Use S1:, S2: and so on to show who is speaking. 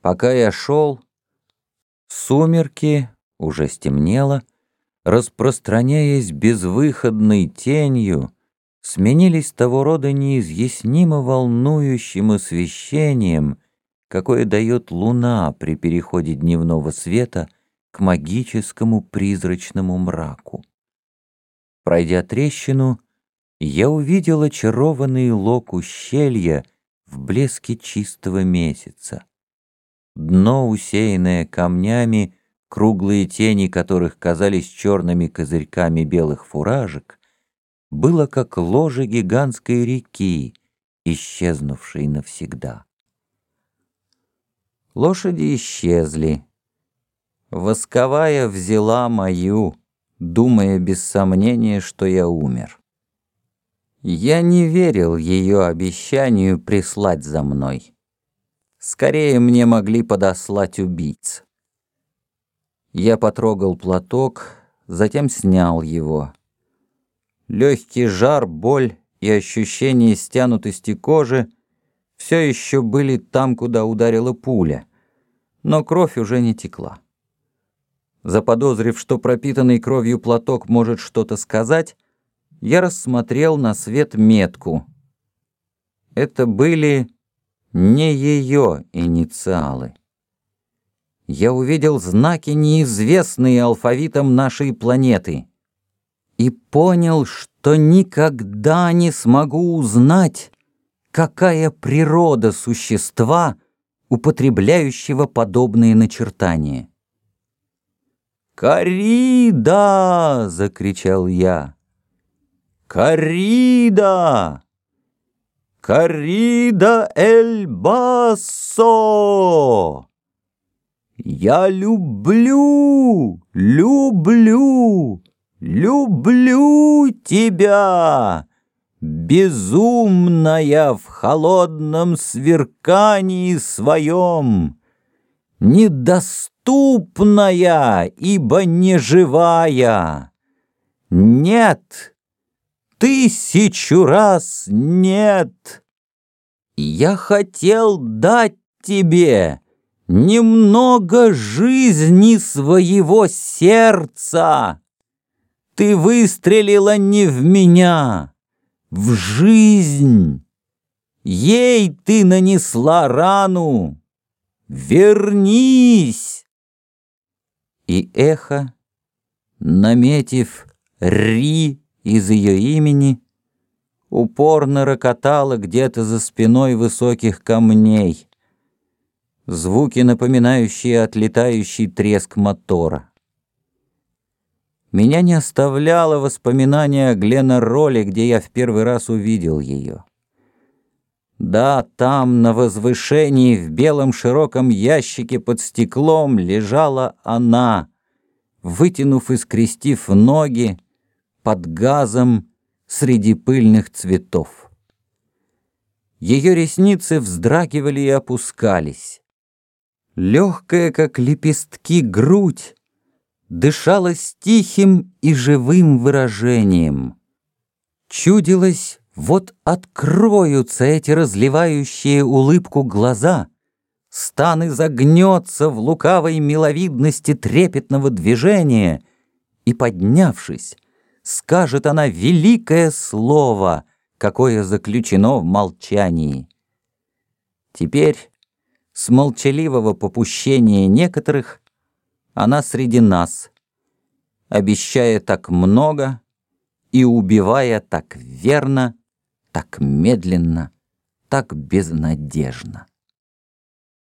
S1: Пока я шел, сумерки, уже стемнело, распространяясь безвыходной тенью, сменились того рода неизъяснимо волнующим освещением, какое дает луна при переходе дневного света к магическому призрачному мраку. Пройдя трещину, я увидел очарованный лог ущелья в блеске чистого месяца. Дно, усеянное камнями, круглые тени которых казались черными козырьками белых фуражек, было как ложе гигантской реки, исчезнувшей навсегда. Лошади исчезли. Восковая взяла мою, думая без сомнения, что я умер. Я не верил ее обещанию прислать за мной. Скорее мне могли подослать убийц. Я потрогал платок, затем снял его. Легкий жар, боль и ощущение стянутости кожи все еще были там, куда ударила пуля, но кровь уже не текла. Заподозрив, что пропитанный кровью платок может что-то сказать, я рассмотрел на свет метку. Это были не ее инициалы. Я увидел знаки, неизвестные алфавитом нашей планеты, и понял, что никогда не смогу узнать, какая природа существа, употребляющего подобные начертания. «Корида!» — закричал я. «Корида! Корида эль басо! Я люблю, люблю, люблю тебя!» Безумная в холодном сверкании своем, Недоступная, ибо не живая. Нет, тысячу раз нет. Я хотел дать тебе немного жизни своего сердца. Ты выстрелила не в меня, в жизнь. Ей ты нанесла рану. Вернись! И эхо, наметив «ри» из ее имени, упорно рокотало где-то за спиной высоких камней. Звуки, напоминающие отлетающий треск мотора. Меня не оставляло воспоминание о Глена Ролле, где я в первый раз увидел ее. Да, там, на возвышении, в белом широком ящике под стеклом лежала она, вытянув и скрестив ноги под газом среди пыльных цветов. Ее ресницы вздрагивали и опускались. Легкая, как лепестки, грудь дышала с тихим и живым выражением. Чудилось, вот откроются эти разливающие улыбку глаза, Стан изогнется в лукавой миловидности трепетного движения, И, поднявшись, скажет она великое слово, Какое заключено в молчании. Теперь, с молчаливого попущения некоторых, Она среди нас, обещая так много и убивая так верно, так медленно, так безнадежно.